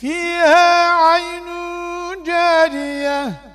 فيها عين جارية